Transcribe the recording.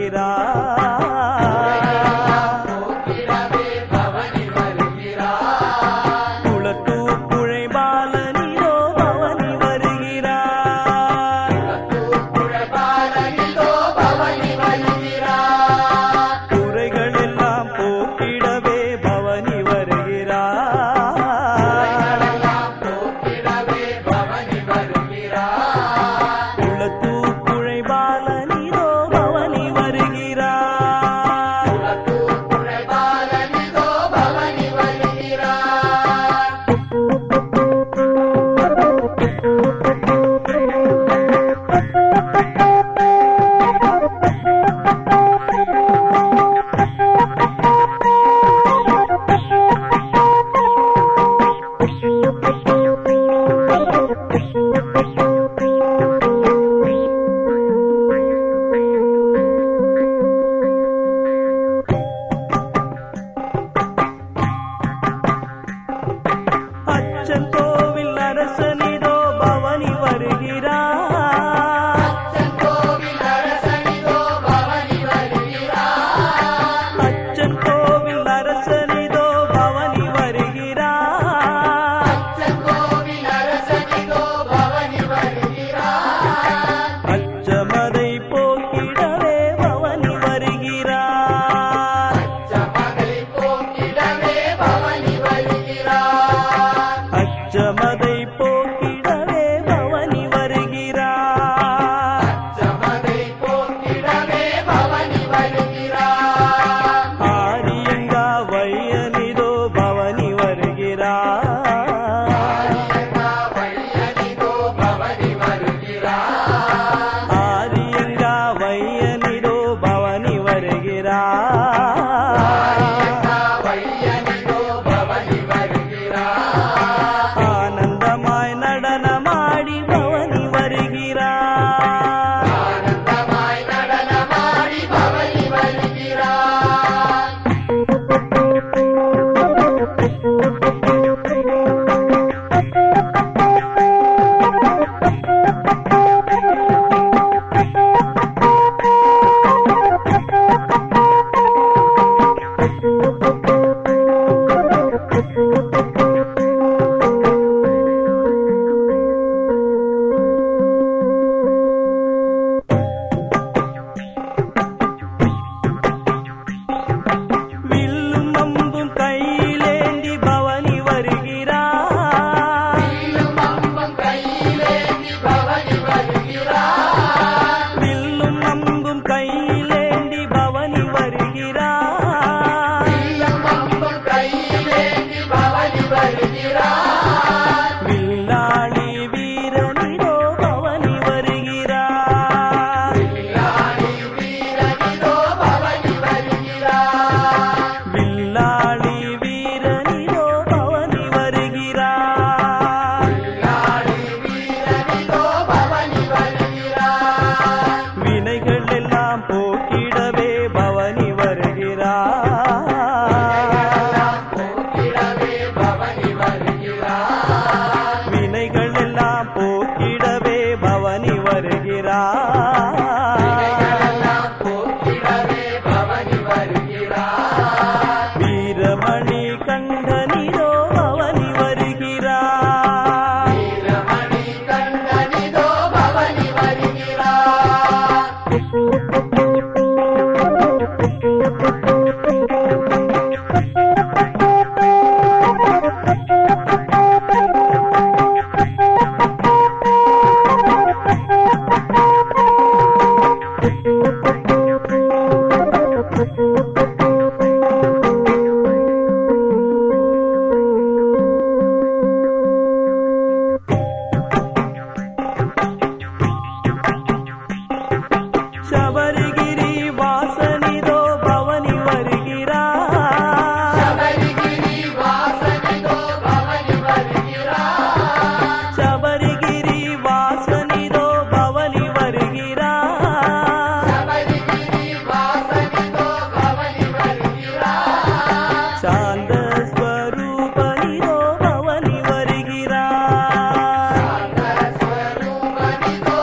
வருகிறார் తండ్రిరా Oh.